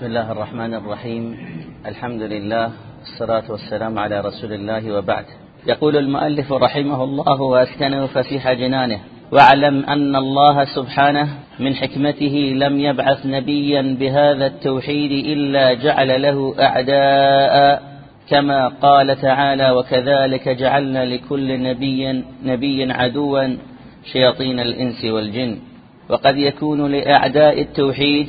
بسم الله الرحمن الرحيم. الحمد لله والصلاة والسلام على رسول الله وبعد. يقول المؤلف رحمه الله وأسكنه فسيح جنانه واعلم أن الله سبحانه من حكمته لم يبعث نبيا بهذا التوحيد إلا جعل له أعداء كما قال تعالى وكذلك جعلنا لكل نبي نبي عدوا شياطين الإنس والجن وقد يكون لأعداء التوحيد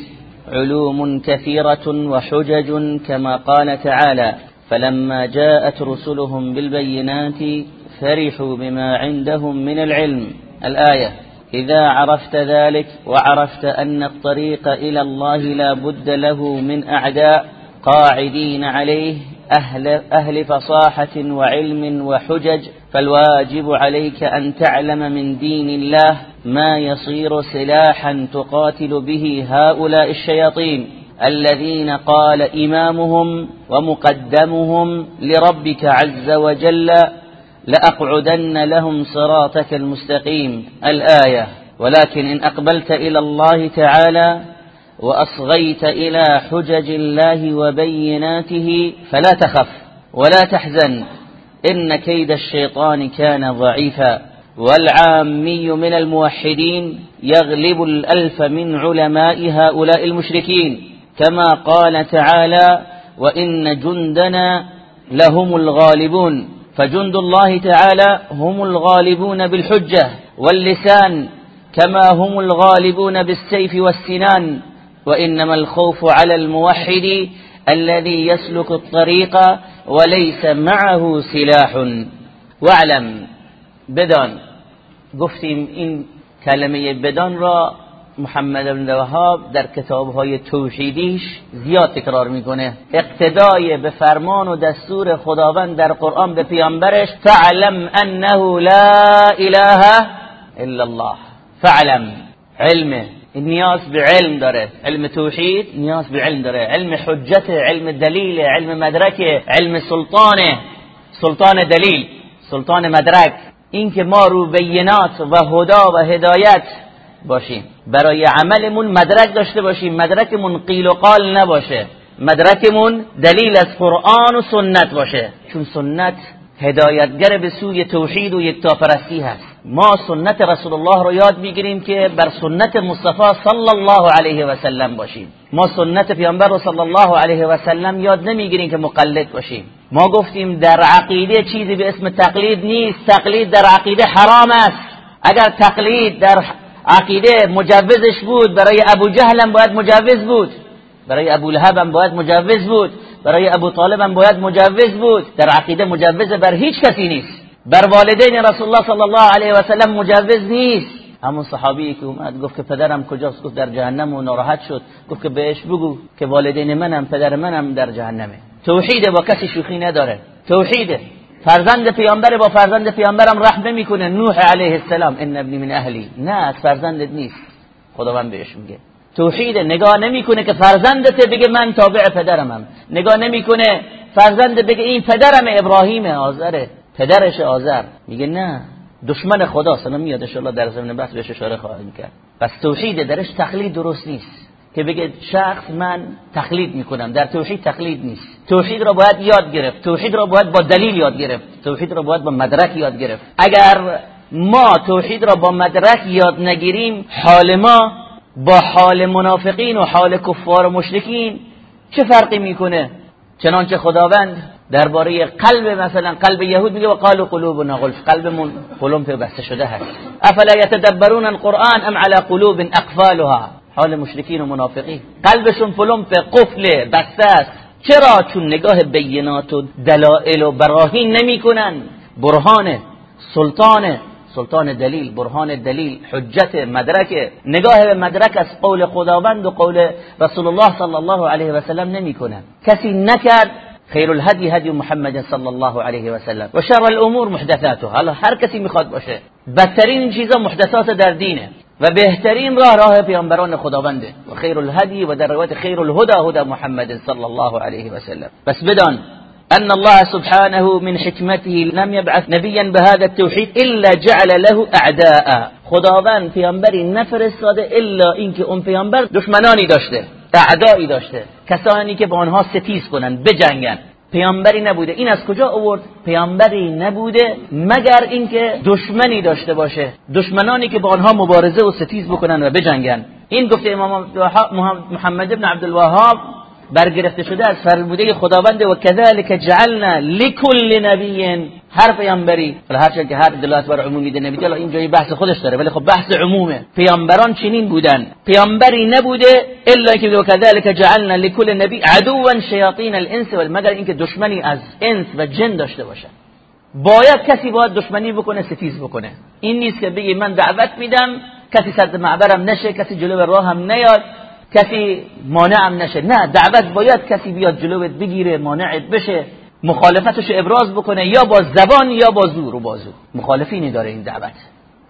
علوم كثيرة وحجج كما قال تعالى فلما جاءت رسلهم بالبينات فرحوا بما عندهم من العلم. الآية إذا عرفت ذلك وعرفت أن الطريق إلى الله لا بد له من أعداء قاعدين عليه أهل, أهل فصاحة وعلم وحجج فالواجب عليك أن تعلم من دين الله ما يصير سلاحا تقاتل به هؤلاء الشياطين الذين قال إمامهم ومقدمهم لربك عز وجل لأقعدن لهم صراطك المستقيم. الآية ولكن إن أقبلت إلى الله تعالى وأصغيت إلى حجج الله وبيناته فلا تخف ولا تحزن إن كيد الشيطان كان ضعيفا. والعامي من الموحدين يغلب الألف من علماء هؤلاء المشركين. كما قال تعالى وإن جندنا لهم الغالبون. فجند الله تعالى هم الغالبون بالحجة واللسان كما هم الغالبون بالسيف والسنان. وإنما الخوف على الموحد الذي يسلك الطريق وليس معه سلاح. واعلم بدان. گفتیم این کلمه بدان را محمد بن وهاب در کتابهای توحیدیش زیاد تکرار می‌کنه. اقتدای به فرمان و دستور خداوند در قرآن به پیامبرش فعلم انه لا اله الا الله. فعلم علمه. نیاز به علم داره. علم توحید نیاز به علم داره. علم حجت علم دلیل علم مدرک علم سلطانه سلطان دلیل سلطان مدرک. این که ما رو بینات و هدا و هدایت باشیم. برای عملمون مدرک داشته باشیم. مدرکمون قیل و قال نباشه. مدرکمون دلیل از قرآن و سنت باشه. چون سنت هدایتگر به سوی توحید و یکتاپرستی هست. ما سنت رسول الله رو یاد می‌گیریم که بر سنت مصطفی صلی الله علیه و سلم باشیم. ما سنت پیامبر رو صلی الله علیه و سلم یاد نمی‌گیریم که مقلد باشیم. ما گفتیم در عقیده چیزی به اسم تقلید نیست. تقلید در عقیده حرام است. اگر تقلید در عقیده مجوزش بود برای ابو جهل باید مجوز بود. برای ابو لهب باید مجوز بود. برای ابو طالب هم باید مجوز بود. در عقیده مجوز بر هیچ کسی نیست. بر والدین رسول الله صلی الله علیه و سلم مجوز نیست. همون صحابی که اومد گفت که پدرم کجاست؟ گفت در جهنم و ناراحت شد. گفت که بهش بگو که والدین منم پدر منم در جهنمه. توحید با کسی شوخی نداره. توحیده فرزند پیامبر با فرزند پیامبرم رحم نمی‌کنه. نوح علیه السلام ان ابنی من اهلی. نه فرزندت نیست. خداوند بهش میگه. توحید نگاه نمی‌کنه که فرزندت بگه من تابع پدرمم. نگاه نمی‌کنه فرزند بگه این پدرم ابراهیم آذره. پدرش آذر. میگه نه دشمن خدا سلام میاد ان در زمین بحث بهش اشاره خواهیم کرد. پس توحید درش تقلید درست نیست که بگه شخص من تقلید می‌کنم. در توحید تقلید نیست. توحید را باید یاد گرفت. توحید را باید با دلیل یاد گرفت. توحید را باید با مدرک یاد گرفت. اگر ما توحید را با مدرک یاد نگیریم حال ما با حال منافقین و حال کفار و مشرکین چه فرقی می‌کنه؟ چنانچه خداوند درباره قلب مثلا قلب یهود میگه و قالوا قلوبنا غلف. قلبمون قلوب بسته شده هست. افلا یتدبرون القرآن ام على قلوب اقفالها؟ حال مشرکین و منافقین. قلبشون پلم قفل بسته است. چرا؟ چون نگاه بینات و دلائل و براهین نمی‌کنن. برهان سلطان سلطان دلیل برهان دلیل حجت مدرک. نگاه به مدرک از قول خداوند و قول رسول الله صلی الله علیه و سلم نمی‌کنن. کسی نکرد خیر الهدی هدی محمد صلی الله علیه و سلم و شر الامور محدثاتها. حالا هر کسی می‌خواد باشه. بدترین چیزا محدثات در دینه. و بهترین راه راه پیامبران خداونده. و خیر الهدی و در روایت خیر الهدى هدى محمد صلی الله علیه و سلم بس بدان. أن الله سبحانه من حكمته لم يبعث نبيا بهذا التوحيد إلا جعل له أعداء خداوند پیامبری نفرستاده الا اینکه اون پیامبر دشمنانی داشته. اعدایی داشته. کسانی که با آنها ستیز کنن بجنگن پیامبری نبوده. این از کجا آورد؟ پیامبری نبوده مگر اینکه دشمنی داشته باشه. دشمنانی که با آنها مبارزه و ستیز بکنن و بجنگن این گفته امام محمد ابن عبدالوهاب برگرفته شده از فرموده خداوند و كذلك جعلنا لكل نبي هر پیامبری هر که هر دلالت بر عمومی ده نبي این اینجا بحث خودش داره ولی خب بحث عمومه. پیامبران چنین بودن. پیامبری نبوده الا که وكذلك جعلنا لكل نبي عدوا شياطين الإنس مگر اینکه دشمنی از انس و جن داشته باشه. باید کسی باید دشمنی بکنه ستیز بکنه. این نیست که بگی من دعوت میدم کسی صد معبرم نشه کسی جلو راهم نیاد. کسی مانعم نشه. نه دعوت باید کسی بیاد جلوت بگیره مانعت بشه مخالفتش ابراز بکنه یا با زبان یا با زور و بازو مخالفینی داره این دعوت.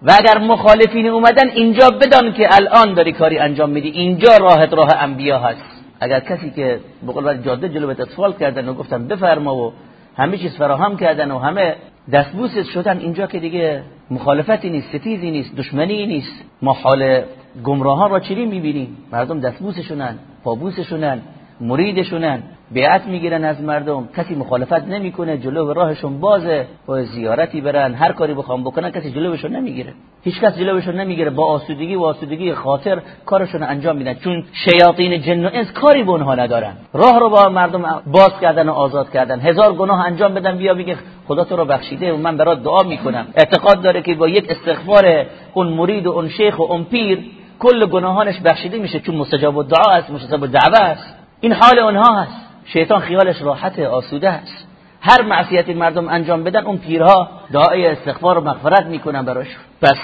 و اگر مخالفین اومدن اینجا بدان که الان داری کاری انجام میدی. اینجا راهت راه انبیا هست. اگر کسی که بقول جاده جلوت اطفال کردن و گفتن بفرما و همه چیز فراهم کردن و همه دستبوسش شدن اینجا که دیگه مخالفتی نیست ستیزی نیست دشمنی نیست. ما حال گمراهان را چی می‌بینیم. مردم دستبوسشونن پابوسشونن مریدشونن بیعت می‌گیرن از مردم. کسی مخالفت نمی‌کنه جلو راهشون بازه. با زیارتی برن هر کاری بخوام بکنن کسی جلوشون نمی‌گیره. هیچ کس جلوشون نمی‌گیره. با آسودگی و آسودگی خاطر کارشون انجام میدن. چون شیاطین جن و انس کاری به اونها ندارن. راه رو با مردم باز کردن و آزاد کردن. هزار گناه انجام بدن بیا میگه خدا تو رو بخشیده. و من برات دعا می‌کنم. اعتقاد داره که با یک استغفار اون مرید و اون شیخ و اون پیر کل گناهانش بخشیده میشه چون مستجاب الدعا است مستجاب الدعوه است. این حال اونها هست شیطان خیالش راحت آسوده است. هر معصیتی مردم انجام بدن اون پیرها دعای استغفار و مغفرت می‌کنن براش پس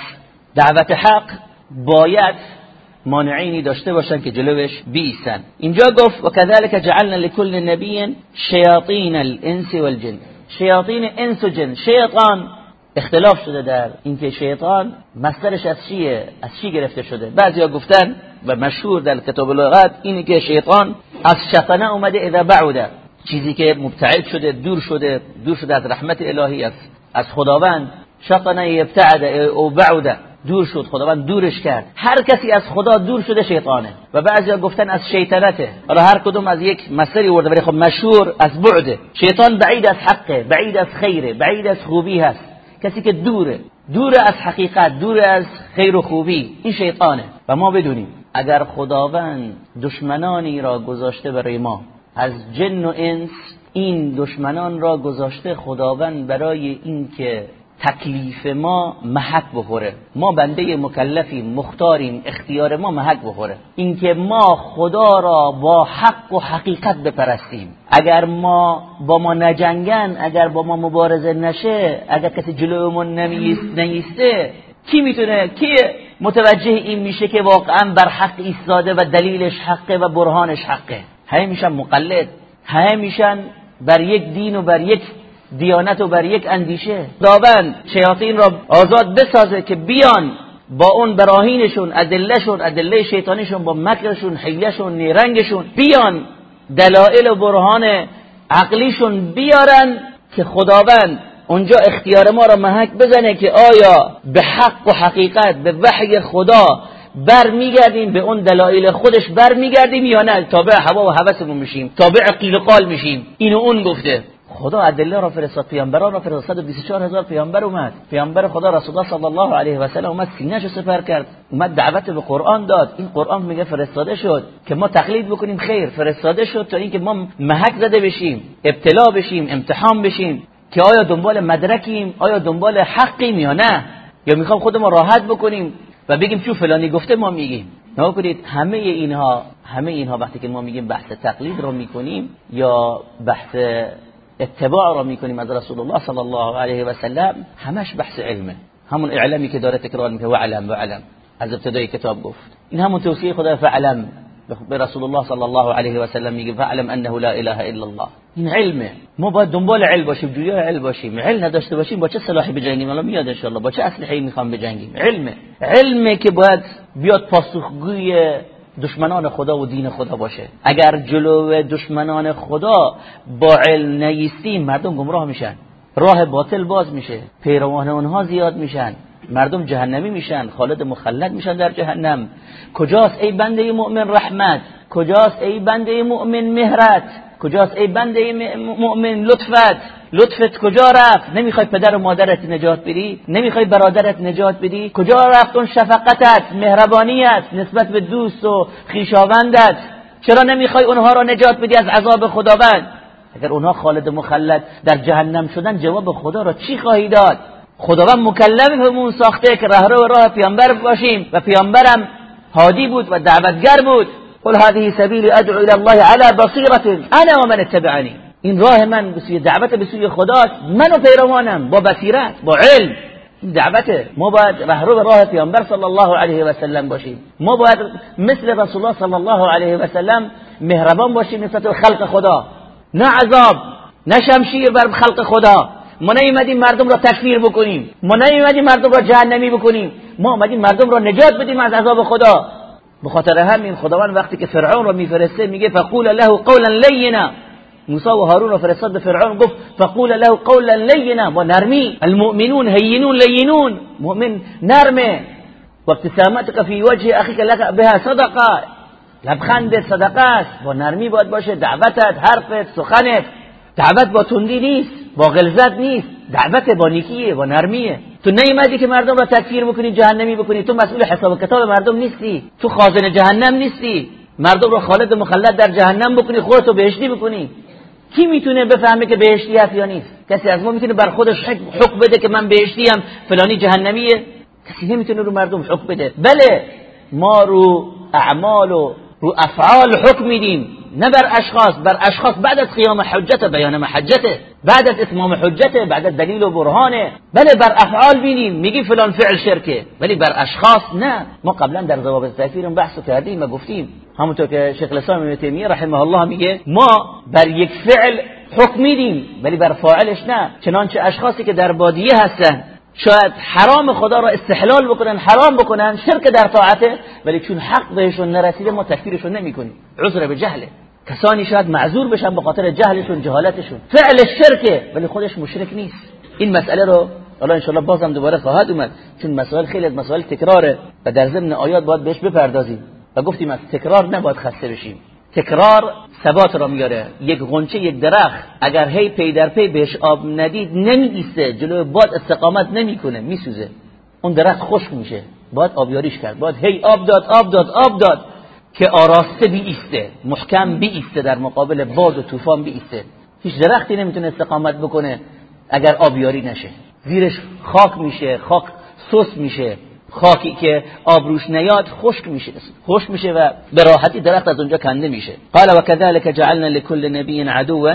دعوت حق باید مانعینی داشته باشن که جلوش بیسن اینجا گفت و کذالک جعلنا لكل نبی شیاطین الانس والجن. شیاطین انس و جن. شیطان اختلاف شده در اینکه شیطان مصدرش از چیه از چی گرفته شده. بعضیا گفتن و مشهور در کتاب لغت اینه که شیطان از شطنه اومده اذا بعوده. چیزی که مبتعد شده دور شده دور شده از رحمت الهی است از خداوند. شطنه یبتعد او بعوده. دور شد خداوند دورش کرد. هر کسی از خدا دور شده شیطانه. و بعضیا گفتن از شیطنته. حالا هر کدوم از یک مسئله ورده ولی خب مشهور از بعده شیطان بعید از حقه بعید از خیره بعید از خوبی هست. کسی که دوره دور از حقیقت دور از خیر و خوبی این شیطانه. و ما بدونیم اگر خداوند دشمنانی را گذاشته برای ما از جن و انس این دشمنان را گذاشته خداوند برای اینکه تکلیف ما محک بخوره. ما بنده مکلفیم مختاریم اختیار ما محک بخوره. اینکه ما خدا را با حق و حقیقت بپرستیم. اگر ما با ما نجنگن اگر با ما مبارزه نشه اگر کسی جلومون نیسته کی می‌تونه؟ کی؟ متوجه این میشه که واقعا بر حق ایستاده و دلیلش حقه و برهانش حقه. همه میشن مقلد. همه میشن بر یک دین و بر یک دیانت و بر یک اندیشه. داوند شیاطین را آزاد بسازه که بیان با اون براهینشون ادلهشون ادله شیطانیشون با مکرشون حیلهشون نیرنگشون بیان دلائل و برهان عقلیشون بیارن که خداوند اونجا اختیار ما را محک بزنه که آیا به حق و حقیقت به وحی خدا برمیگردیم به اون دلایل خودش برمیگردیم یا نه؟ تابع هوا و هوسمون میشیم تابع قیل قال میشیم. اینو اون گفته. خدا ادله را فرستاد پیامبران را فرستاد. 24000 هزار پیامبر اومد. پیامبر خدا رسول الله صلی الله علیه و سلم اومد سینه‌ش سپر کرد. اومد دعوت به قرآن داد. این قرآن میگه فرستاده شد. که ما تقلید بکنیم خیر. فرستاده شد تا اینکه ما محک زده بشیم ابتلا بشیم امتحان بشیم. که آیا دنبال مدرکیم؟ آیا دنبال حقیم یا نه؟ یا می‌خوام خودمون راحت بکنیم و بگیم چون فلانی گفته ما میگیم. نگاه کنید همه اینها همه اینها وقتی که ما میگیم بحث تقلید رو می‌کنیم یا بحث اتباع را می‌کنیم از رسول الله صلی الله علیه و سلم. همش بحث علمه. همون اعلامی که داره تکرار می‌کنه علم و علم از ابتدای کتاب گفت. این همون توصیه خدا فعلم به رسول الله صلی الله علیه و سلم میگه فعلم انه لا اله الا الله. این علمه. ما باید دنبال علم باشیم جویا علم باشیم. علم نداشته باشیم با چه سلاحی بجنگیم؟ الان میاد ان با چه اسلحه‌ای می‌خوام بجنگیم؟ علمه. علمه که باید بیاد پاسخگوی دشمنان خدا و دین خدا باشه. اگر جلو دشمنان خدا با علم نیستیم مردم گمراه میشن. راه باطل باز میشه. پیروان اونها زیاد میشن. مردم جهنمی میشن. خالد مخلد میشن در جهنم. کجاست ای بنده مؤمن رحمت؟ کجاست ای بنده مؤمن مهرت؟ کجاست ای بنده مؤمن لطفت؟ لطفت کجا رفت؟ نمی‌خوای پدر و مادرت نجات بدی؟ نمی‌خوای برادرت نجات بدی؟ کجا رفت؟ اون شفقتت مهربانیت نسبت به دوست و خیشاوندت. چرا نمی‌خوای اونها را نجات بدی از عذاب خداوند؟ اگر اونها خالد مخلد در جهنم شدن جواب خدا را چی خواهی داد؟ خداوند مکلف همون ساخته که رهرو راه پیامبر باشیم و پیامبرم هادی بود و دعوتگر بود. قل هذه سبیل ادعو الى الله على بصیرة. انا ومن اتبعنی. این راه من به سوی دعوت به سوی خدا من و پیروانم با بصیرت با علم. این دعوته. ما باید رهرو به راه پیامبر صلی الله علیه و سلم باشیم. ما باید مثل رسول الله صلی الله علیه و سلم مهربان باشیم نسبت به خلق خدا. نه عذاب نه شمشیر بر خلق خدا. ما نیومدیم مردم را تکفیر بکنیم. ما نیومدیم مردم را جهنمی بکنیم. ما اومدیم مردم را نجات بدیم از عذاب خدا. به خاطر همین خداوند وقتی که فرعون را میفرسته میگه فقول له قولا لینا. موسی و هارون را فرستاد فرعون گفت فقول له قولا لینا با نرمی. المؤمنون هینون لینون. مؤمن نرمه. و ابتسامتك فی وجه اخیك لك بها صدقه. لبخند صدقه است. با نرمی باید باشه دعوتت حرفت سخنت. دعوت با تندی نیست با غلظت نیست. دعوت با نیکیه با نرمیه. تو نیومدی که مردم را تکفیر بکنی جهنمی بکنی تو مسئول حساب کتاب مردم نیستی. تو خازن جهنم نیستی. مردم را خالد مخلد در جهنم بکنی خودتو بهشتی بکنی. کی می‌تونه بفهمه که بهشتی هست یا نیست؟ کسی از ما می‌تونه بر خودش حکم بده که من بهشتی ام فلانی جهنمیه؟ کسی نمی‌تونه رو مردم حکم بده. بله ما رو اعمال و رو افعال حکم میدیم. نه بر اشخاص بر اشخاص بعد از قیام حجت بیان محجته بعد از اتمام حجته بعد از دلیل و برهانه بله بر افعال بینیم میگی فلان فعل شرکه. ولی بر اشخاص نه. ما قبلا در ضوابط تکفیر بحث کردیم و گفتیم. همونطور که شیخ الاسلام ابن تیمیه رحمه الله میگه ما بر یک فعل حکم میدیم ولی بر فاعلش نه. چنانچه اشخاصی که در بادیه هستن شاید حرام خدا را استحلال بکنن حرام بکنن شرک در طاعته ولی چون حق بهشون نرسیده ما تکفیرشون نمی‌کنیم. عذر به جهله کسانی شاید معذور بشن به خاطر جهلشون جهالتشون. فعل شرکه ولی خودش مشرک نیست. این مسئله رو حالا ان بازم دوباره خواهد اومد. چون مسائل خیلی از مسائل تکراره و در ضمن آیات باید بهش بپردازیم. و گفتیم از تکرار نباید خسته بشیم. تکرار ثبات را میاره. یک غنچه یک درخت. اگر هی پی در پی بهش آب ندید نمیگیسته جلو باد استقامت نمی‌کنه. میسوزه. اون درخت خشک میشه. باید آبیاریش کرد. باید هی آب داد آب داد آب داد که آراسته بیسته محکم بیسته در مقابل باد و طوفان بیسته هیچ درختی نمی‌تونه استقامت بکنه اگر آبیاری نشه. زیرش خاک میشه خاک سس میشه. خاکی که آب روش نیاد خشک میشه. خشک میشه و به راحتی درخت از اونجا کنده میشه. قال وكذلك جعلنا لكل نبي عدوا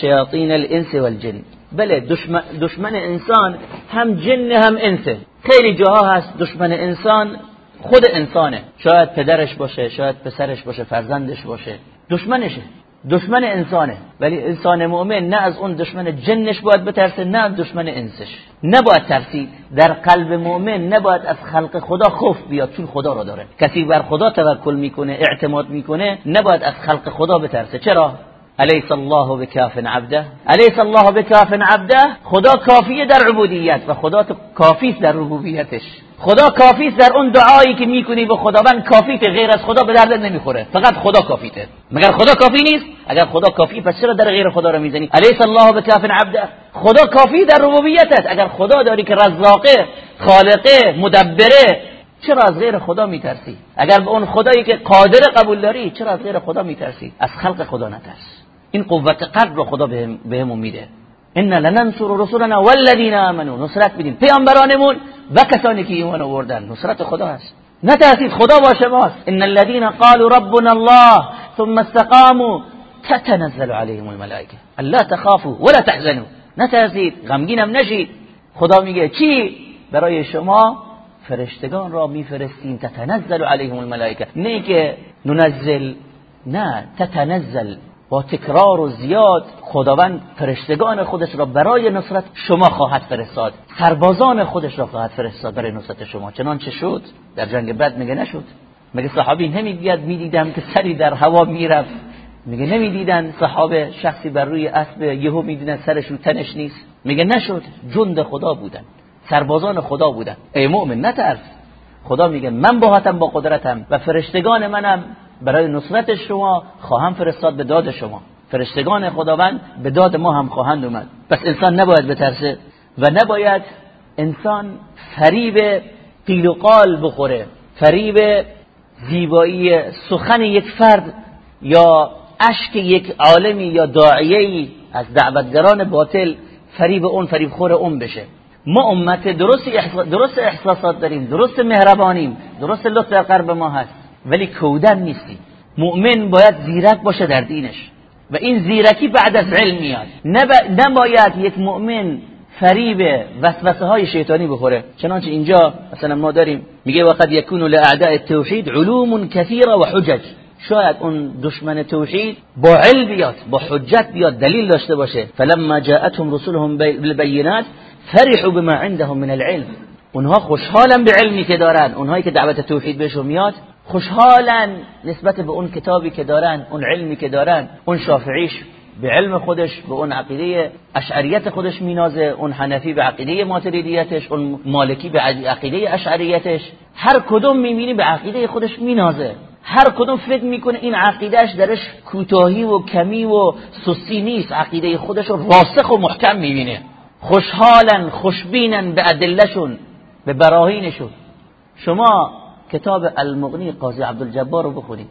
شياطين الانس والجن. بله دشمن, دشمن انسان هم جن هم انسه خیلی جاها هست دشمن انسان خود انسانه. شاید پدرش باشه شاید پسرش باشه فرزندش باشه. دشمنشه. دشمن انسانه. ولی انسان مؤمن نه از اون دشمن جنش باید بترسه نه از دشمن انسش. نباید ترسید در قلب مؤمن نباید از خلق خدا خوف بیاد چون خدا را داره. کسی بر خدا توکل می‌کنه اعتماد می‌کنه نباید از خلق خدا بترسه. چرا؟ الیس الله بکاف عبده. الیس الله بکاف عبده خدا کافیه در عبودیت و خدا کافی در ربوبیتش. خدا کافی در اون دعایی که می‌کنی به خداوند کافیت غیر از خدا به درد نمی‌خوره. فقط خدا کافیته. مگر خدا کافی نیست؟ اگر خدا کافی پس چرا در غیر خدا رو می‌زنی؟ أليس الله بكاف عبده خدا کافی در ربوبیتت اگر خدا داری که رزاقه خالقه مدبره چرا از غیر خدا میترسی؟ اگر به اون خدایی که قادر قبول داری چرا از غیر خدا میترسی؟ از خلق خدا نترس. این قوت قلب رو خدا بهمون میده. ان لننصر رسولنا والذین آمنوا. نصرت بدیم پیامبرانمون و کسانی که ایمان آوردن. نصرت خدا هست نترسید خدا با شماست. ان الذين قالوا ربنا الله ثم استقاموا تتنزل عليهم الملائكه الا تخافوا ولا تحزنوا. نترسید غمگینم نشید خدا میگه چی؟ برای شما فرشتگان را میفرستیم. تتنزل عليهم الملائكه نه که ننزل نه تتنزل. با تکرار و زیاد خداوند فرشتگان خودش را برای نصرت شما خواهد فرستاد. سربازان خودش را خواهد فرستاد برای نصرت شما. چنانچه شد در جنگ بد میگه نشد؟ مگه صحابی نمیگید می‌دیدم که سری در هوا می‌رفت؟ میگه نمی‌دیدن صحابه شخصی بر روی اسب یهو می‌دیدن سرش رو تنش نیست؟ میگه نشد؟ جند خدا بودن. سربازان خدا بودن. ای مؤمن نترس. خدا میگه من باهاتم با قدرتم و فرشتگان منم برای نصرت شما خواهم فرستاد به داد شما. فرشتگان خداوند به داد ما هم خواهند اومد. پس انسان نباید بترسه و نباید انسان فریب قیل و قال بخوره. فریب زیبایی سخن یک فرد یا اشک یک عالمی یا داعیه‌ای از دعوتگران باطل فریب اون فریب خور اون بشه. ما امت درست درست احساسات داریم درست مهربانیم درست لطف قرب ما هست. ولی کودن نیستیم مؤمن باید زیرک باشه در دینش. و این زیرکی بعد از علم میاد. نباید یک مؤمن فریب وسوسه های شیطانی بخوره. چنانچه اینجا مثلا ما داریم میگه وقد یکون لاعداء التوحید علوم کثیره و حجج. شاید اون دشمن توحید با علم بیاد با حجت بیاد دلیل داشته باشه. فلما جاءتهم رسولهم بالبينات فرحوا بما عندهم من العلم. اونها خوشحالن به علمی که دارن. اونهایی که دعوت توحید بهشون میاد خوشحالن نسبت به اون کتابی که دارن اون علمی که دارن اون شافعیش به علم خودش به اون عقیده اشعریت خودش مینازه اون حنفی به عقیده ماتریدیتش اون مالکی به عقیده اشعریتش. هر کدوم می‌بینی به عقیده خودش مینازه. هر کدوم فکر می‌کنه این عقیدهش درش کوتاهی و کمی و سستی نیست. عقیده خودش رو راسخ و محکم می‌بینه. خوشحالن خوشبینن به ادلهشون به براهینشون. شما کتاب المغنی قاضی عبدالجبار رو بخونید.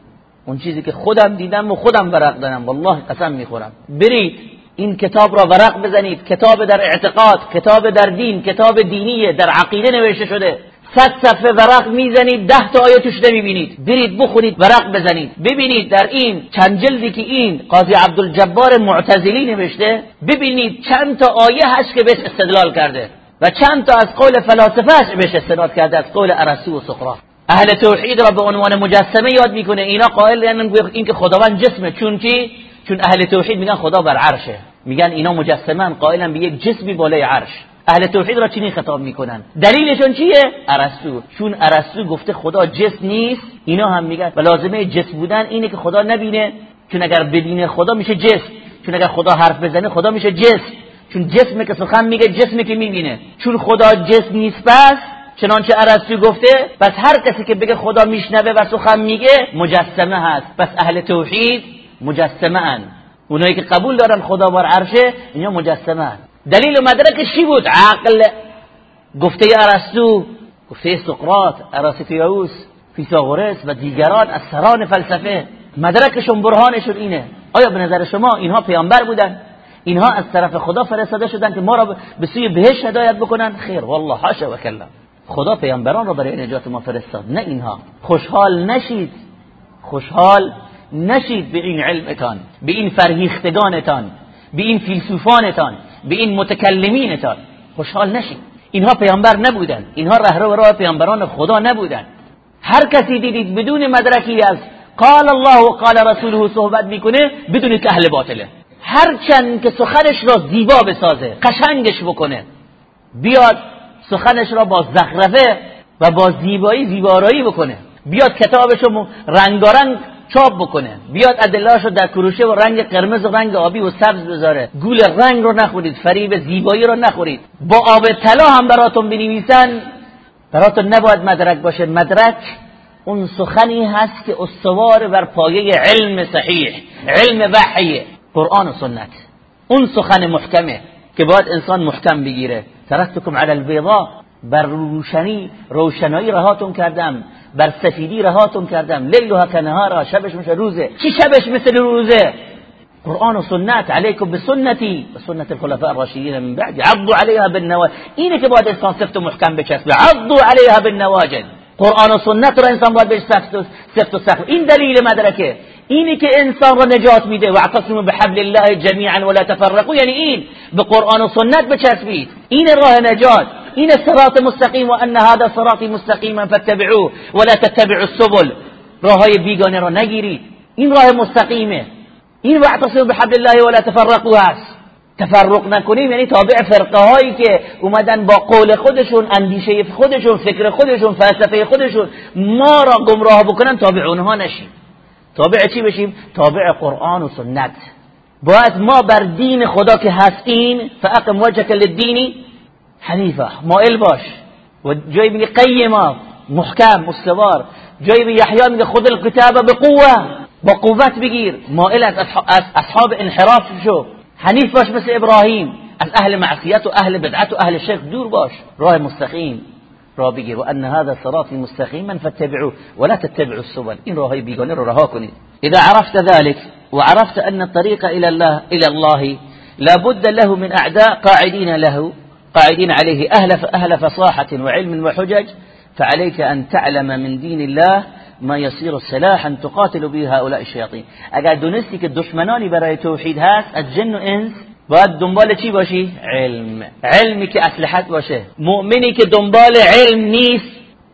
اون چیزی که خودم دیدم و خودم ورق دادم والله قسم می‌خورم. برید. این کتاب را ورق بزنید. کتاب در اعتقاد کتاب در دین کتاب دینیه. در عقیده نوشته شده. صد صفحه ورق می‌زنید. ده تا آیه توش نمی‌بینید. برید بخونید ورق بزنید. ببینید در این چند جلدی که این قاضی عبدالجبار معتزلی نوشته ببینید چند تا آیه هست که بهش استدلال کرده و چند تا از قول فلاسفه بهش استناد کرده از قول ارسطو و سقراط. اهل توحید را به عنوان مجسمه یاد می‌کنه. اینا قائل این که خداوند جسمه. چون چی؟ چون اهل توحید میگن خدا بر عرشه. میگن اینا مجسمن قائلا به یک جسمی بالای عرش. اهل توحید را چنین خطاب می‌کنن. دلیلشون چیه؟ ارسطو. چون ارسطو گفته خدا جسم نیست اینا هم میگن. و لازمه جسم بودن اینه که خدا نبینه. چون اگر ببینه خدا میشه جسم چون اگر خدا حرف بزنه خدا میشه جسم چون جسمی که سخن میگه جسمی که می‌بینه. چون خدا جسم نیست پس چنانچه ارسطو گفته پس هر کسی که بگه خدا میشنوه و سخن میگه مجسمه هست. پس اهل توحید مجسمه ان اونایی که قبول دارن خدا بر عرشه اینا مجسمه هست دلیل و مدرکش چی بود؟ عقل. گفته ارسطو گفته سقراط اراسطیوس فیثاغورس و دیگران از سران فلسفه. مدرکشون برهانشون اینه. آیا به نظر شما اینها پیامبر بودن؟ اینها از طرف خدا فرستاده شدن که ما را به سوی بهش هدایت بکنن؟ خیر والله حاشا و کلا خدا پیامبران را برای نجات ما فرستاد. نه اینها. خوشحال نشید. خوشحال نشید به این علمتان به این فرهیختگانتان به این فیلسوفانتان به این متکلمینتان. خوشحال نشید. اینها پیامبر نبودن اینها رهرو راه پیامبران خدا نبودن هر کسی دیدید بدون مدرکی از قال الله و قال رسوله صحبت می‌کنه بدون که اهل باطله. هرچند که سخنش را زیبا بسازه قشنگش بکنه بیاد سخنش را با زخرفه و با زیبایی زیبارایی بکنه. بیاد کتابش رو رنگارنگ چاپ بکنه. بیاد ادلهاش رو در کروشه و رنگ قرمز و رنگ آبی و سبز بذاره. گول رنگ رو نخورید فریب زیبایی رو نخورید. با آب طلا هم براتون بنویسن. براتون نباید مدرک باشه. مدرک اون سخنی هست که استوار بر پایه علم صحیح علم وحی قرآن و سنت. اون سخن محکمه که باید انسان محکم بگیره. ترکتکم علی البیضا بر روشنی روشنایی رهاتون کردم بر سفیدی رهاتون کردم. لیلها کنهارا شبش مثل روزه. چی شبش مثل روزه؟ قرآن و سنت علیکم بسنتی و سنت الخلفاء الراشدین من بعد. عضوا علیها بالنواجد. اینه که باید انسان سفت و محکم بچسبه. عضوا علیها بالنواجد. قرآن و سنت رو انسان باید بهش سفت و سخت. این دلیل مدرکه. اینی که انسان را نجات میده. و اعتصموا بحبل الله جمیعا ولا تفرقوا. یعنی این به قرآن و سنت بچسبید. این راه نجات. این صراط مستقیم و ان هذا صراطی مستقیما فاتبعوه ولا تتبعوا السبل. راه های بیگانه را نگیرید. این راه مستقیمه. این واعتصموا بحبل الله ولا تفرقوا هست. تفرق نکنیم. یعنی تابع فرقه هایی که اومدن با قول خودشون اندیشه خودشون فکر خودشون فلسفه خودشون ما را گمراه بکنن تابع اونها نشیم. تابع چی بشیم؟ تابع قرآن و سنت. باید ما بر دین خدا که هستین فاقم وجهك للدینی حنیفه مائل باش. و جایی میگه قیما محکم مستوار. جایی به یحیی میگه خود الکتاب به قوه با قوت بگیر. مائل از اصحاب انحراف شو. حنیف باش مثل ابراهیم. از اهل معصیت و اهل بدعت و اهل شرک. دور باش. راه مستقیم. را بگیر و ان هذا صراطی مستقیما فاتبعوه. ولا تتبعوا السبل. این راههای بیگانه رو رها کنید إذا عرفت ذلك وعرفت أن الطريق إلى الله إلى الله لابد له من أعداء قاعدين له قاعدين عليه أهل أهل فصاحة وعلم وحجج. فعليك أن تعلم من دين الله ما يصير سلاحا تقاتل به هؤلاء الشياطين. اگر دونستی که دشمنانی برای توحید هست از جن و إنس باید دنبال چی باشی؟ علم. علمی که اصلحت باشه. مؤمنی که دنبال علم نیست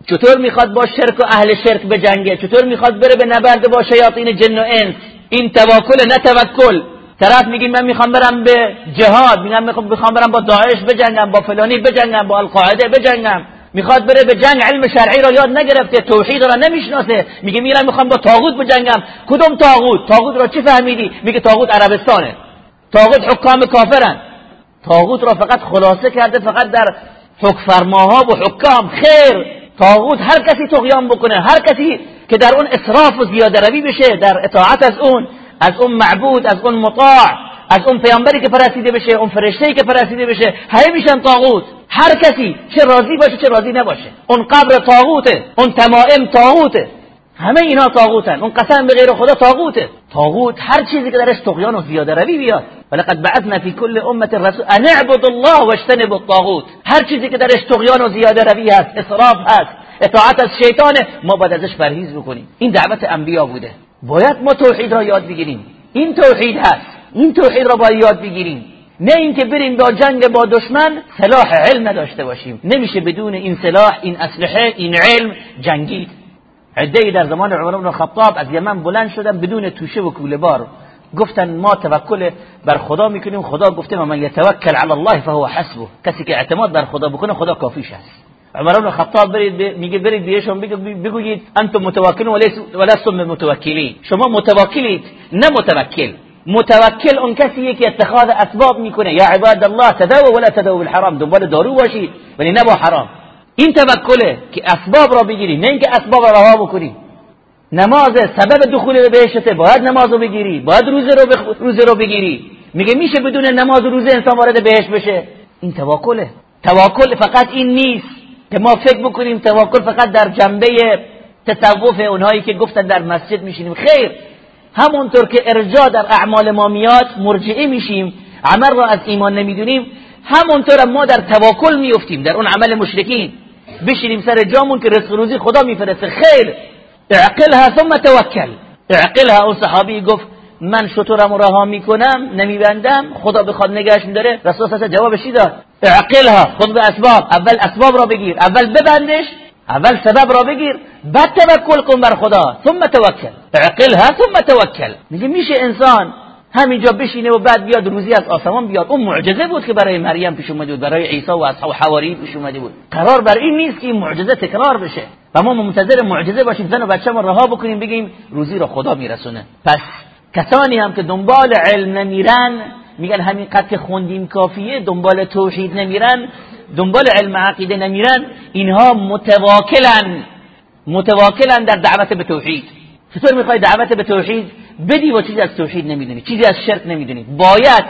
چطور می‌خواد با شرک و اهل شرک بجنگه؟ چطور می‌خواد بره به نبرد با شیاطین جن و انس؟ این توکل نه توکل. طرف میگی من می‌خوام برم به جهاد. میگم می‌خوام برم با داعش بجنگم با فلانی بجنگم با القاعده بجنگم. می‌خواد بره به جنگ علم شرعی را یاد نگرفته توحید را نمی‌شناسه. میگه میرم می‌خوام با تاغوت بجنگم. کدوم تاغوت تاغوت را چی فهمیدی؟ میگه تاغوت عربستانه. تاغوت حکام کافرن. تاغوت را فقط خلاصه کرده فقط در حکفرماها و حکام. خیر تاغوت هر کسی تغیان بکنه. هر کسی که در اون اصراف و زیاده روی بشه در اطاعت از اون از اون معبود از اون مطاع از اون پیامبری که پرستیده بشه اون فرشته که پرستیده بشه همه میشن طاغوت. هر کسی چه راضی باشه چه راضی نباشه. اون قبر طاغوته اون تمائم طاغوته. همه اینا طاغوتن. اون قسم به غیر خدا طاغوته. طاغوت هر چیزی که درش طغیان و زیاده روی بیاد. ولقد بعثنا فی کل امه رسول ان اعبدوا الله واجتنبوا الطاغوت. هر چیزی که درش طغیان و زیاده روی هست اسراف هست اطاعت از شیطانه ما باید ازش پرهیز بکنیم. این دعوت انبیا بوده. باید ما توحید را یاد بگیریم. این توحید هست. این توحید را باید یاد بگیریم. نه اینکه بریم با جنگ با دشمن سلاح علم نداشته باشیم. نمیشه بدون این سلاح این اسلحه این علم جنگید. عده در زمان عمر بن خطاب از یمن بلند شدن بدون توشه و کوله بار گفتن ما توکل بر خدا می‌کنیم. خدا گفته من یتوکل علی الله فهو حسبه. کسی که اعتماد بر خدا بکنه خدا کافیش هست عمر بن خطاب برید میگه برید بهشون بگویید انتم متوکلون ولستم متوکلین. شما متوکلید نه متوکل. متوکل اون کسیه که اتخاذ اسباب می‌کنه. یا عباد الله تداو ولا تداو بالحرام دنبال دارو باشید ولی نه با حرام. این توکله که اسباب را بگیری نه اینکه اسباب را رها بکنی نماز سبب دخول به بهشته باید نماز رو بگیری. باید روزه رو, بخ... روزه رو بگیری. میگه میشه بدون نماز و روزه انسان وارد بهشت بشه. این توکله توکل فقط این نیست که ما فکر بکنیم توکل فقط در جنبه تصوف اونهایی که گفتن در مسجد میشینیم. خیر. همونطور که ارجاع در اعمال ما میاد مرجعه میشیم. عمل را از ایمان نمی‌دونیم. همونطور ما در توکل میفتیم در اون عمل مشرکین. بشینیم سر جامون که رزق روزی خدا میفرسته. خیر. اعقلها ثم توکل. اعقلها اون صحابی گفت من شطورم رها می‌کنم نمیبندم خدا بخواد نگهش میداره. رسول الله جوابش داد؟ اعقلها خود به اسباب. اول اسباب را بگیر اول ببندش اول سبب را بگیر. بعد توکل کن بر خدا ثم توکل. اعقلها ثم توکل. میگه میشه انسان همینجا بشینه و بعد بیاد روزی از آسمان بیاد. اون معجزه بود که برای مریم پیش اومده بود برای عیسی و اصحاب حواری پیش اومده بود. قرار بر این نیست که این معجزه تکرار بشه. و ما منتظر معجزه باشیم زن و بچه ما رها بکنیم بگیم روزی رو خدا میرسونه. پس کسانی هم که دنبال علم نمیرن میگن همین قد خوندیم کافیه دنبال توحید نمیرن دنبال علم عقیده نمیرن اینها متواکلن. متواکلن در دعوت به توحید. چطور می‌خوای دعوت به توحید بدی و چیزی از توحید نمی‌دونی؟ چیزی از شرک نمی‌دونی. باید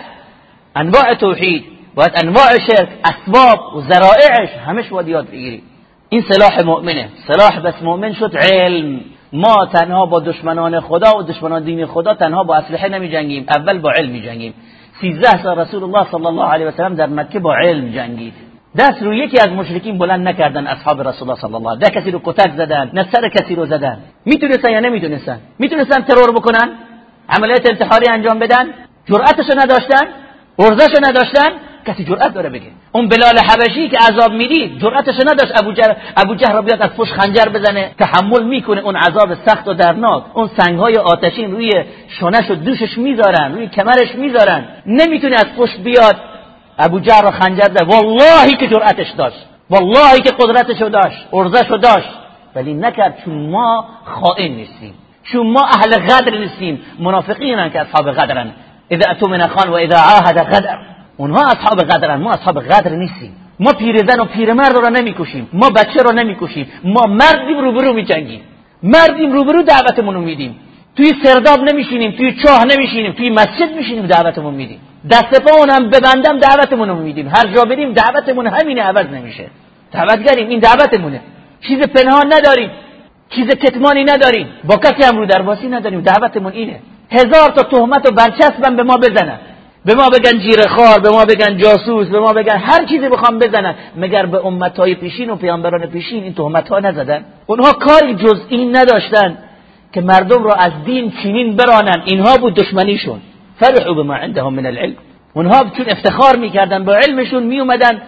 انواع توحید باید انواع شرک اسباب و ذرائعش همش باید یاد بگیری. این سلاح مؤمنه. سلاح بس مؤمن شد علم. ما تنها با دشمنان خدا و دشمنان دین خدا تنها با اسلحه نمی جنگیم اول با علم می جنگیم سیزده سال رسول الله صلی الله علیه و سلم در مکه با علم جنگید. دست رو یکی از مشرکین بلند نکردن اصحاب رسول الله صلی الله علیه ده کسی رو کتک زدن نه سر کسی رو زدن. می‌تونستن یا نمی‌تونستن؟ می‌تونستن ترور بکنن؟ عملیات انتحاری انجام بدن؟ جرأتشو نداشتن؟ ارزشو نداشتن؟ کسی جرأت داره بگه. اون بلال حبشی که عذاب می‌دید جرأتش نداشت ابو جهل ابو جهل بیاد از پشت خنجر بزنه تحمل می‌کنه. اون عذاب سخت و درناک اون سنگهای آتشین روی شونش و دوشش می‌ذارن روی کمرش می‌ذارن. نمی‌تونه از پشت بیاد. ابو جهل خنجر زد والله که جرأتش داشت. والله که قدرتشو داشت. ارزشو داشت. ولی نکرد چون ما خائن نیستیم. چون ما اهل غدر نیستیم. منافقین که اصحاب غدرن. اذا اتو من خان و اذا عاهد غدر. اونها اصحاب غدرن. ما اصحاب غدر نیستیم. ما پیرزن و پیرمرد رو نمی‌کشیم ما بچه رو نمی‌کشیم ما مردیم روبرو میجنگیم. مردیم روبرو دعوتمون رو میدیم. توی سرداب نمیشینیم توی چاه نمیشینیم توی مسجد میشینیم دعوتمون میدیم. دست پا هم ببندم دعوتمون رو میدیم. هر جا بریم دعوتمون همینه عوض نمیشه. دعوتگریم این دعوتمونه. چیز پنهان نداریم چیز کتمانی نداریم. با کسی هم رو درباسی نداریم دعوتمون اینه. هزار تا تهمت و برچسبم به ما بزنن. به ما بگن جیر خار به ما بگن جاسوس به ما بگن هر چیزی بخوام بزنن. مگر به امتهای پیشین و پیامبران پیشین این تهمت ها نزدن؟ اونها کاری جز این نداشتن. که مردم را از دین چینین برانن اینها بود دشمنیشون. فرحوا بما عندهم من العلم. اونها چون افتخار می‌کردن با علمشون میومدن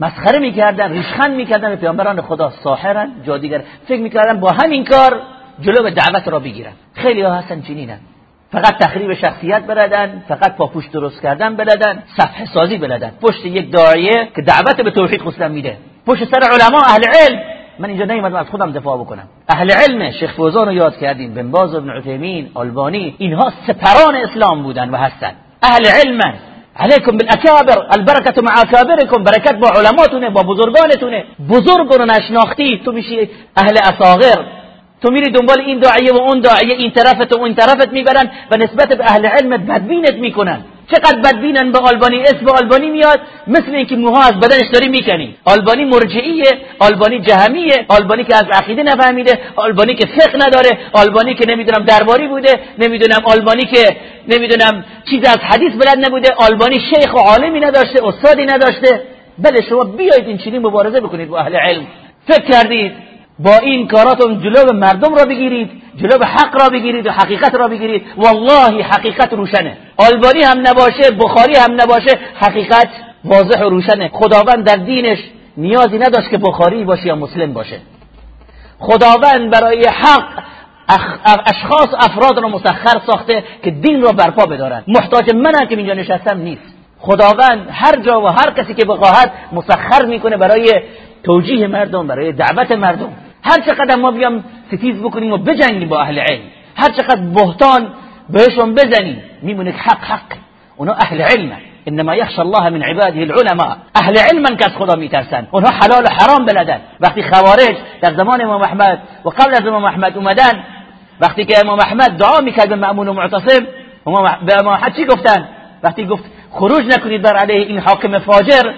مسخره می‌کردن ریشخند می‌کردن به پیامبران خدا ساحرن جادیگر فکر می‌کردن با همین کار جلو دعوت را بگیرن. خیلی ها هستن چنینن. فقط تخریب شخصیت بلدن فقط پاپوش درست کردن بلدن صفحه سازی بلدن. پشت یک داعیه که دعوت به توحید خصوصا میده. پشت سر علما اهل علم. من اینجا نیومدم از خودم دفاع بکنم. اهل علم شیخ فوزان رو یاد کردیم بن باز ابن عثیمین آلبانی اینها سپران اسلام بودن و هستن. اهل علم علیکم بالاکابر البرکت مع اکابرکم برکت با علماتونه با بزرگانتونه. بزرگ رو نشناختی تو میشی اهل اصاغر تو میری دنبال این داعیه و اون داعیه این طرفت و اون طرفت می‌برن و نسبت به اهل علمت بدبینت می‌کنن. چقدر بدبینن به آلبانی اسم آلبانی میاد مثل اینکه موها از بدنش داری می‌کنی. آلبانی مرجعیه آلبانی جهمیه آلبانی که از عقیده نفهمیده آلبانی که فقه نداره آلبانی که نمی‌دونم درباری بوده نمی‌دونم آلبانی که نمی‌دونم چیز از حدیث بلد نبوده آلبانی شیخ و عالمی نداشته استادی نداشته. بله شما بیایید این چنین مبارزه بکنید با اهل علم. فکر کردید با این کاراتون جلو مردم را بگیرید جلو حق را بگیرید و حقیقت را بگیرید. والله حقیقت روشنه. آلبانی هم نباشه بخاری هم نباشه حقیقت واضح و روشنه. خداوند در دینش نیازی نداشت که بخاری باشه یا مسلم باشه. خداوند برای حق اشخاص افراد را مسخر ساخته که دین را برپا بدارن. محتاج منم که اینجا نشستم نیست. خداوند هر جا و هر کسی که بخواهد مسخر می‌کنه برای توجیه مردم برای دعوت مردم. هر چقدر ما بیام ستیز بکنیم و بجنگیم با أهل علم هر چقدر بهتان بهشون بزنیم میمونه حق حق. اونا أهل علم انما یخشى الله من عباده العلماء. أهل علم که از خدا میترسن. اونها حلال و حرام بلدن. وقتی خوارج در زمان امام احمد و قبل از امام احمد اومدن وقتی که امام احمد دعا میکرد به مأمون و معتصم به امام احمد چی گفتن؟ وقتی گفت خروج نکنید بر علیه این حاکم فاجر.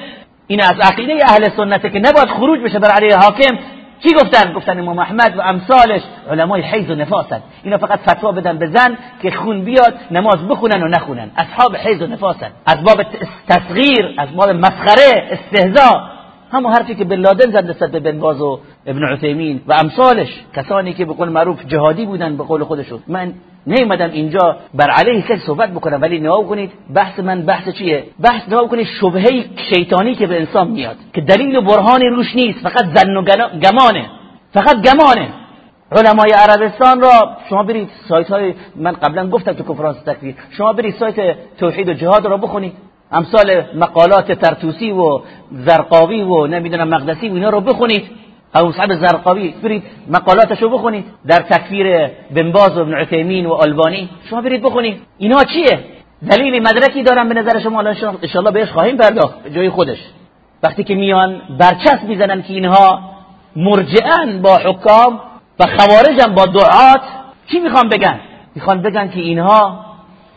این از عقیده أهل سنته که نباید خروج بشه بر علیه حاکم. چی گفتن؟ گفتن امام احمد و امثالش علمای حیض و نفاسن اینا فقط فتوا بدن به زن که خون بیاد نماز بخونن و نخونن. اصحاب حیض و نفاسن از باب تصغیر از باب مسخره استهزاء همون حرفی که بن لادن زد نسبت به بن باز و ابن عثیمین. و امثالش کسانی که به قول معروف جهادی بودن به قول خودشون. من نیومدم اینجا بر علیه کسی صحبت بکنم ولی نگاه کنید بحث من بحث چیه؟ بحث نگاه کنید شبهه شیطانی که به انسان میاد که دلیل و برهانی روش نیست فقط زن و گمانه فقط گمانه. علمای عربستان را شما برید سایت های من قبلا گفتم تو کنفرانس تکفیر شما برید سایت توحید و جهاد را بخونید امثال مقالات ترتوسی و زرقاوی و نمی‌دونم مقدسی و اینا رو بخونید. ابو مصعب زرقاوی. برید مقالاتشو بخونید در تکفیر بن باز و ابن عثیمین و آلبانی. شما برید بخونید. اینا چیه؟ دلیل مدرکی دارم به نظر شما. الان ان بهش خواهیم پرداخت. جای خودش. وقتی که میان برچسب می‌زنن که اینها مرجعن با حکام و خوارجن با دعات چی می‌خوان بگن؟ می‌خوان بگن که اینها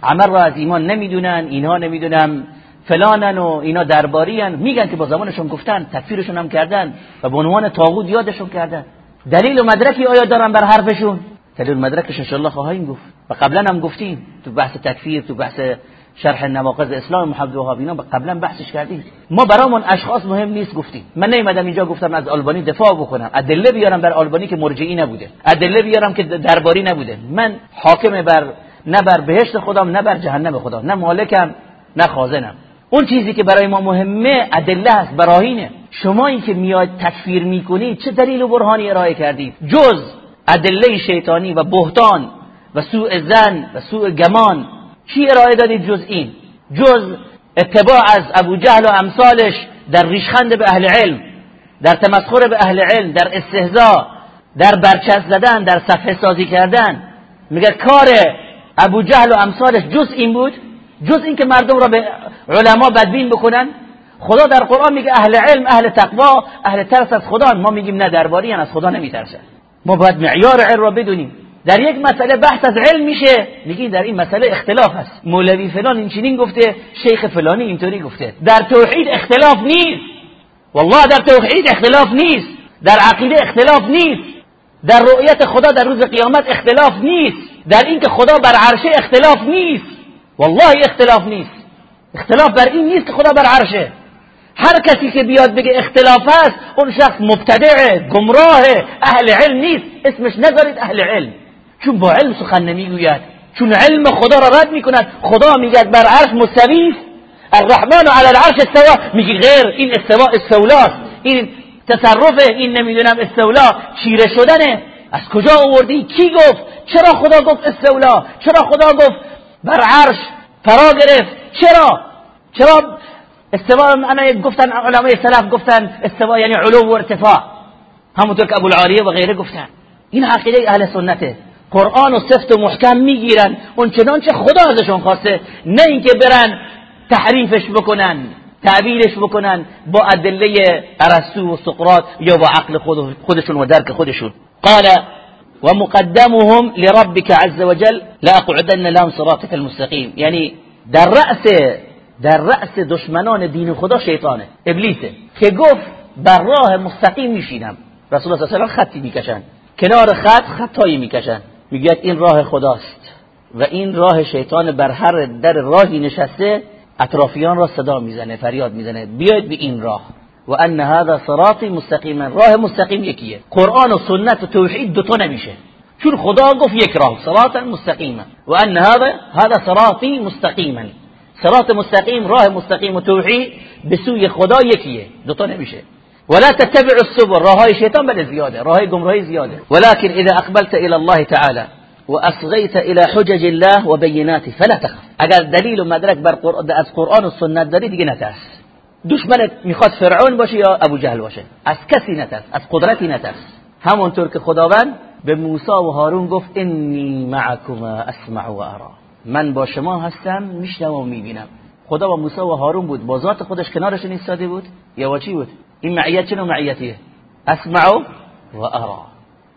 عمل را از ایمان نمی‌دونن اینها نمی‌دونم فلانن و اینا دربارین. میگن که با زمانشون گفتن تکفیرشون هم کردن و به عنوان طاغوت یادشون کردن. دلیل و مدرکی آیا دارن بر حرفشون؟ دلیل مدرکش الله خواهیم گفت. و قبلا هم گفتیم تو بحث تکفیر تو بحث شرح نواقض اسلام محمد وهاب اینا قبلا بحثش کردیم. ما برامون اشخاص مهم نیست گفتیم. من نیومدم اینجا گفتم از آلبانی دفاع بکنم. ادله بیارم بر آلبانی که مرجعی نبوده. ادله بیارم که درباری نبوده. من حاکم بر نه بر بهشت خودم نه بر جهنم خدا نه مالکم نه خازنم. اون چیزی که برای ما مهمه ادله است براهینه. شما این که میاد تکفیر می‌کنید چه دلیل و برهانی ارائه کردید جز ادله شیطانی و بهتان و سوء زن و سوء گمان. چی ارائه دادید جز این؟ جز اتباع از ابو جهل و امثالش در ریشخند به اهل علم در تمسخر به اهل علم در استهزاء در برچسب زدن در صفحه سازی کردن. میگه کار ابو جهل و امثالش جز این بود جز اینکه مردم را به علما بدبین بکنن. خدا در قرآن میگه اهل علم اهل تقوا اهل ترس از خدا. ما میگیم نه درباری از خدا نمیترسه ما باید معیار علم را بدونیم. در یک مسئله بحث از علم میشه. میگیم در این مسئله اختلاف هست. مولوی فلان این چنین گفته شیخ فلانی اینطوری گفته. در توحید اختلاف نیست. والله در توحید اختلاف نیست. در عقیده اختلاف نیست. در رؤیت خدا در روز قیامت اختلاف نیست. در اینکه خدا بر عرشه اختلاف نیست. والله اختلاف نیست. اختلاف بر این نیست که خدا بر عرشه. هر کسی که بیاد بگه اختلاف است اون شخص مبتدعه گمراه اهل علم نیست. اسمش نذارید اهل علم. چون با علم سخن نمی‌گوید. چون علم خدا را رد می‌کند. خدا میگد بر عرش مستوی الرحمن علی العرش استوا میگی غیر. این استوا استولاست. این تصرف این نمی‌دونم استولا. چیره شدنه. از کجا آوردی؟ کی گفت؟ چرا خدا گفت استولا؟ چرا خدا گفت بر عرش فرا گرفت. چرا؟ چرا استوا انا گفتن علمای سلف گفتن استوا یعنی علو و ارتفاع. همونطور که ابو العالیه و غیره گفتن. این عقیده اهل سنته. قرآن و سفت و محکم می‌گیرن. اون چنانچه خدا ازشون خواسته. نه اینکه برن تحریفش بکنن تعبیرش بکنن با ادله ارسطو و سقراط یا با عقل خودشون و درک خودشون. قال ومقدمهم لربك عز وجل لاقعدن لهم صراطك المستقيم. یعنی در رأس در رأس دشمنان دین خدا شیطانه. ابلیسه. که گفت بر راه مستقیم میشینم. رسول الله صلی الله علیه و خطی می‌کشن. کنار خط خطایی می‌کشن. میگه این راه خداست. و این راه شیطان بر هر در راهی نشسته اطرافیان را صدا می‌زنه فریاد می‌زنه. بیاید به این راه. و ان هذا صراطی مستقیما راه مستقیم یکیه قرآن و سنت و توحید دوتا نمیشه چون خدا گفت یک راه صراطا مستقیما و ان هذا هذا صراطی مستقیما صراط مستقیم راه مستقیم و توحید به سوی خدا یکیه دوتا نمیشه ولا تتبع السبل. راه شیطان بل زیاده راه گمراهی زیاده ولكن إذا أقبلت إلى الله تعالى وأصغيت إلى حجج الله وبيناته فلا تخف. اگر دلیل و مدرک بر قرآن از قرآن و سنت داری دیگه نترس دشمنت می‌خواد فرعون باشه یا ابو جهل باشه؟ از کسی نترس از قدرتی نترس. همونطور که خداوند به موسی و هارون گفت انی معكما اسمع و ارا. من با شما هستم میشنم و می‌بینم. خدا با موسی و هارون بود. با ذات خودش کنارشون ایستاده بود. یا با بود؟ این معیت چه معیتیه؟ اسمع و ارا.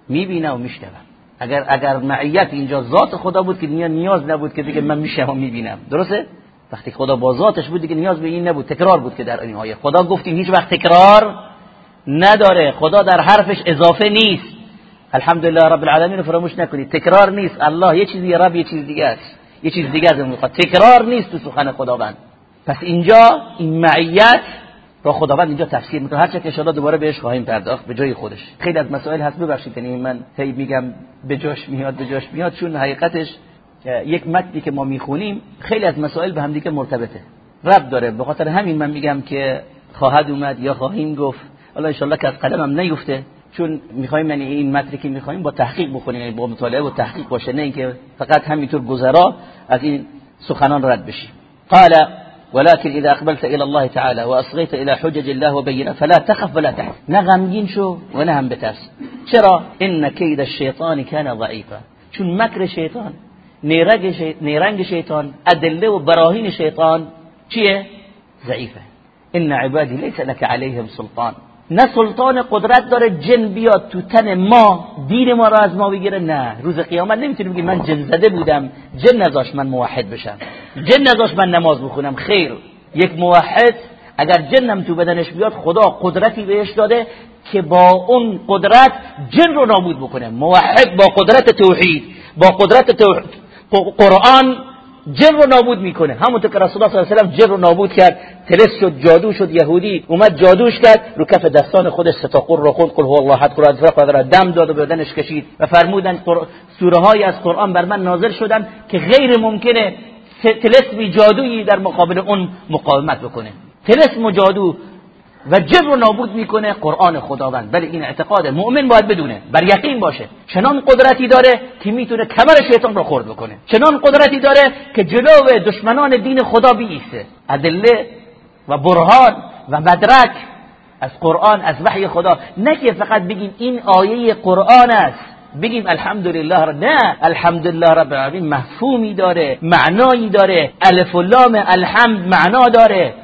می‌بینم و میشنوم. اگر اگر معیت اینجا ذات خدا بود که نیاز نبود که دیگه من میشم و می‌بینم. درسته؟ وقتی خدا با ذاتش بود دیگه نیاز به این نبود. تکرار بود که در این آیه خدا. گفتیم هیچ وقت تکرار نداره. خدا در حرفش اضافه نیست. الحمدلله رب العالمین فراموش نکنید. تکرار نیست. الله یه چیزی رب یه چیز دیگه است. یه چیز دیگه از می‌خواد. تکرار نیست تو سخن خداوند. پس اینجا این معیت با خداوند اینجا تفسیر می‌کنه. هرچه که ان دوباره بهش خواهیم پرداخت به جای خودش. خیلی از مسائل هست. ببخشید یعنی من هی میگم به جاش میاد به جاش میاد. چون حقیقتش یک متنی که ما می‌خونیم خیلی از مسائل به هم دیگه مرتبطه. رب داره. به خاطر همین من میگم که خواهد اومد یا خواهیم گفت. الله ان که از قلمم نیفته. چون می‌خوایم یعنی این متنی که می‌خوایم با تحقیق بخونیم یعنی با مطالعه و تحقیق باشه نه اینکه فقط همینطور گذرا از این سخنان رد بشیم. قال ولكن اذا اقبلت الى الله تعالى واصغيت الى حجج الله وبينه فلا تخف ولا تحزن نغمگین شو و نه هم بترس. چرا؟ ان كيد الشيطان كان ضعيفا. چون مکر شیطان نیرنگ شیطان ادله و براهین شیطان چیه؟ ضعیفه. ان عبادی ليس لك عليهم سلطان. نه سلطان قدرت داره جن بیاد تو تن ما دین ما را از ما بگیره. نه. روز قیامت نمی‌تونیم بگیم من جن زده بودم جن نذاش من موحد بشم. جن نذاش من نماز بخونم. خیر. یک موحد اگر جنم تو بدنش بیاد خدا قدرتی بهش داده که با اون قدرت جن رو نابود بکنه. موحد با قدرت توحید. با قدرت قرآن جن رو نابود می‌کنه. همونطور که رسول الله صلی الله علیه و جن رو نابود کرد. تلس شد جادو شد یهودی اومد جادوش کرد. رو کف دستان خودش ستا رو خود قل هو الله احد قرآن دم داد و بدنش کشید. و فرمودن سوره های از قرآن بر من نازل شدن که غیر ممکنه تلسمی جادویی در مقابل اون مقاومت بکنه. تلسم جادو و جن رو نابود می‌کنه قرآن خداوند. ولی این اعتقاد مؤمن باید بدونه. بر یقین باشه. چنان قدرتی داره که می‌تونه کمر شیطان رو خورد بکنه. چنان قدرتی داره که جلو دشمنان دین خدا بیسته ادله و برهان و مدرک از قرآن از وحی خدا. نه که فقط بگیم این آیه قرآن است. بگیم الحمدلله نه. الحمدلله رب العالمین مفهومی داره معنایی داره. الف و لام الحمد معنا داره.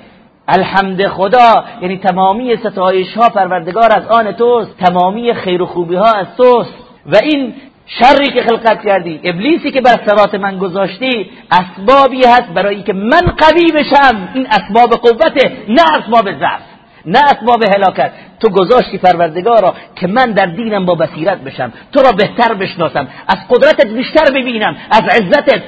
الحمد خدا یعنی تمامی ستایش ها پروردگار از آن توست تمامی خیر و خوبی ها از توست. و این شری که خلقت کردی ابلیسی که بر سرات من گذاشتی اسبابی هست برای که من قوی بشم. این اسباب قوته نه اسباب ضعف نه اسباب هلاکت. تو گذاشتی پروردگارا که من در دینم با بصیرت بشم تو را بهتر بشناسم از قدرتت بیشتر ببینم از عزتت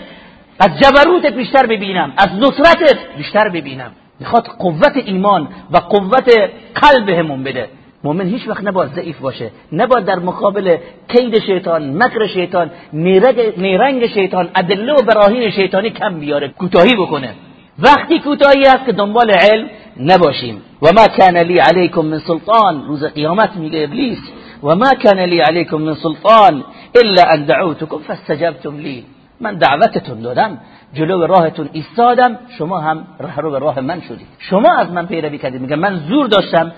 از جبروتت بیشتر ببینم از نصرتت بیشتر ببینم. می‌خواد قوت ایمان و قوت قلب همون بده. مؤمن هیچ وقت نباید ضعیف باشه. نباید در مقابل کید شیطان مکر شیطان نیرنگ شیطان ادله و براهین شیطانی کم بیاره کوتاهی بکنه. وقتی کوتاهی است که دنبال علم نباشیم. و ما کان لی علیکم من سلطان. روز قیامت میگه ابلیس. و ما کان لی علیکم من سلطان الا ان دعوتکم فاستجبتم لی. من دعوتتون دادم جلو راهتون ایستادم شما هم رو به راه من شدید. شما از من پیروی کردید. میگه من زور داشتم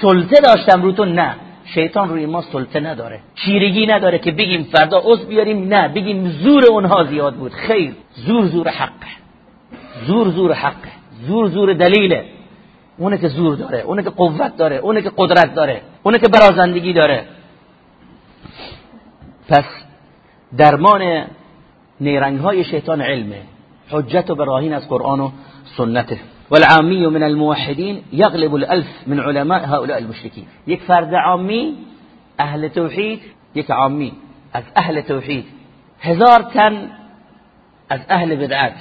سلطه داشتم روتون. نه شیطان روی ما سلطه نداره. چیرگی نداره که بگیم فردا عضو بیاریم. نه بگیم زور اونها زیاد بود. خیر زور زور حق زور زور حق زور زور دلیله. اونه که زور داره اونه که قوت داره اونه که قدرت داره اونه که برازندگی داره. پس درمان نیرنگ های شیطان علمه حجت و براهین از قرآن و سنته والعامی من الموحدین یغلب الالف من علماء هؤلاء المشرکین. یک فرد عامی اهل توحید یک عامی از اهل توحید. هزار تن از اهل بدعت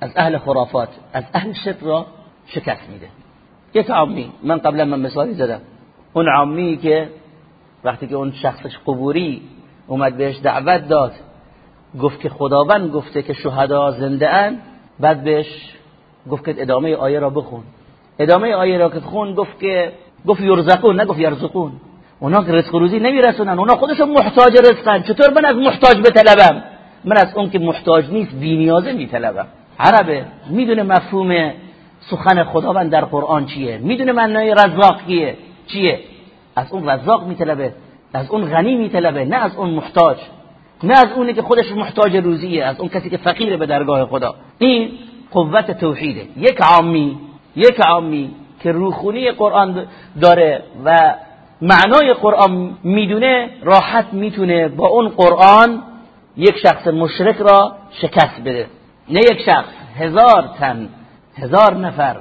از اهل خرافات از اهل شرک را شکست میده. یک عامی من قبلا من مثالی زدم. اون عامی که وقتی که اون شخصش قبوری اومد بهش دعوت داد گفت که خداوند گفته که شهدا زنده ان بعد بهش گفت که ادامه آیه را بخون. ادامه آیه را که خون گفت که گفت یرزقون نگفت یرزقون. اونا که رزق روزی نمیرسونن. اونا خودشون محتاج رزقن. چطور من از محتاج بطلبم؟ من از اون که محتاج نیست بی نیازه میطلبم. عربه می‌دونه مفهوم سخن خداوند در قرآن چیه؟ می‌دونه معنای رزاق کیه؟ چیه؟ از اون رزاق میطلبه از اون غنی میطلبه نه از اون محتاج. نه از اونی که خودش محتاج روزیه از اون کسی که فقیره به درگاه خدا. این قوت توحیده. یک عامی یک عامی که روخونی قرآن داره و معنای قرآن می‌دونه راحت می‌تونه با اون قرآن یک شخص مشرک را شکست بده. نه یک شخص هزار تن هزار نفر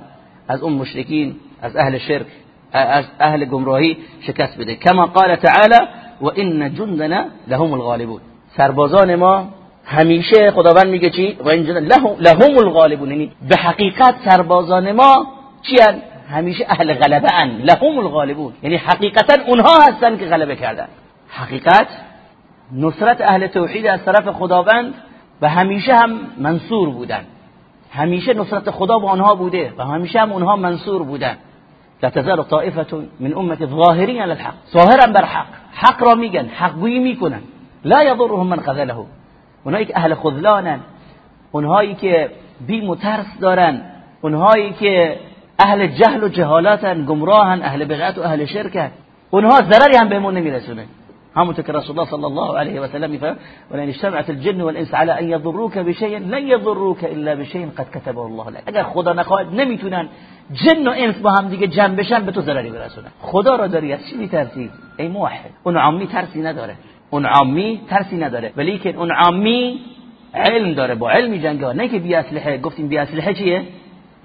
از اون مشرکین از اهل شرک از اهل گمراهی شکست بده. کما قال تعالی و ان جندنا لهم الغالبون. سربازان ما همیشه خداوند میگه چی؟ و این لهم الغالبون یعنی به حقیقت سربازان ما چی همیشه اهل غلبه ان لهم الغالبون یعنی حقیقتا اونها هستن که غلبه کردن. حقیقت نصرت اهل توحید از طرف خداوند و همیشه هم منصور بودن. همیشه نصرت خدا با آنها بوده و همیشه هم اونها منصور بودن. لا تزال طائفه من امت ظاهرین علی الحق. ظاهرا بر حق. حق را میگن حق گویی می‌کنن. لا یضرهم من خذله اونایی که اهل خذلانن اونهایی که بی مترس دارن اونهایی که اهل جهل و جهالاتن گمراهن اهل بدعت و اهل شرکن. اونها ضرری هم بهمون نمیرسونه. همونطور که رسول الله صلی الله علیه و سلم میفرماید ولئن اجتمعت الجن والانس على ان يضروك بشيء لن يضروك الا بشيء قد كتبه الله لك. اگر خدا نخواهد نمی‌تونن جن و انس با هم دیگه جمع بشن به تو ضرری برسونن خدا را داری از چی میترسی؟ ای موحد. اون عامی ترسی نداره. اون عامی ترسی نداره. ولی که اون عامی علم داره با علمی جنگه. نه که بی اسلحه گفتیم بی اسلحه چیه؟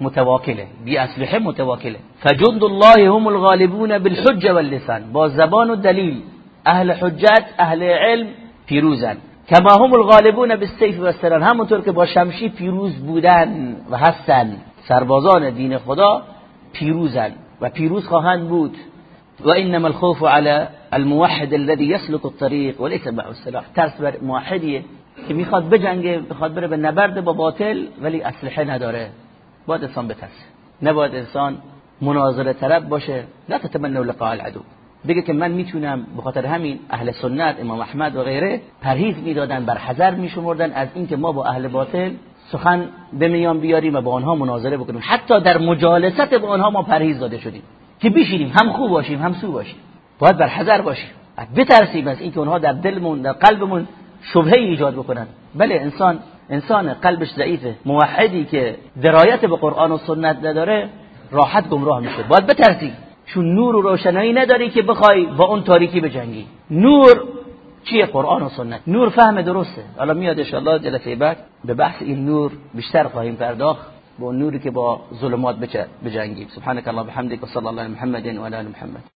متواکله. بی اسلحه متواکله. فجند الله هم الغالبون بالحجه واللسان. با زبان و دلیل. اهل حجت اهل علم پیروزن. کما هم الغالبون بالسیف و همونطور که با شمشی پیروز بودن و هستن. سربازان دین خدا پیروزن. و پیروز خواهند بود. و انما الخوف على الموحد الذي يسلك الطريق وليس معه السلاح. ترس بر موحدیه که می‌خواد بجنگه می‌خواد بره به نبرد با باطل ولی اسلحه نداره. باید انسان بترسه. نباید انسان مناظره طلب باشه. لا تتمنوا لقاء العدو. بگه که من می‌تونم به خاطر همین اهل سنت امام احمد و غیره پرهیز می‌دادن بر حذر میشمردن از اینکه ما با اهل باطل سخن به میان بیاریم و با آنها مناظره بکنیم. حتی در مجالست با آنها ما پرهیز داده شدیم که بشینیم هم خوب باشیم هم سو باشیم. باید بر حذر باشیم بترسیم از اینکه اونها در دلمون در قلبمون شبهه ایجاد بکنن. بله انسان انسان قلبش ضعیفه. موحدی که درایت به قرآن و سنت نداره راحت گمراه میشه. باید بترسی. چون نور و روشنایی نداری که بخوای با اون تاریکی بجنگی. نور چیه قرآن و سنت؟ نور فهم درسته. حالا میاد ان جلسه بعد به بحث این نور بیشتر خواهیم پرداخت. با نوری که با ظلمات بجنگیم. سبحانك اللهم وبحمدك وصلى الله على محمد وعلى ال محمد.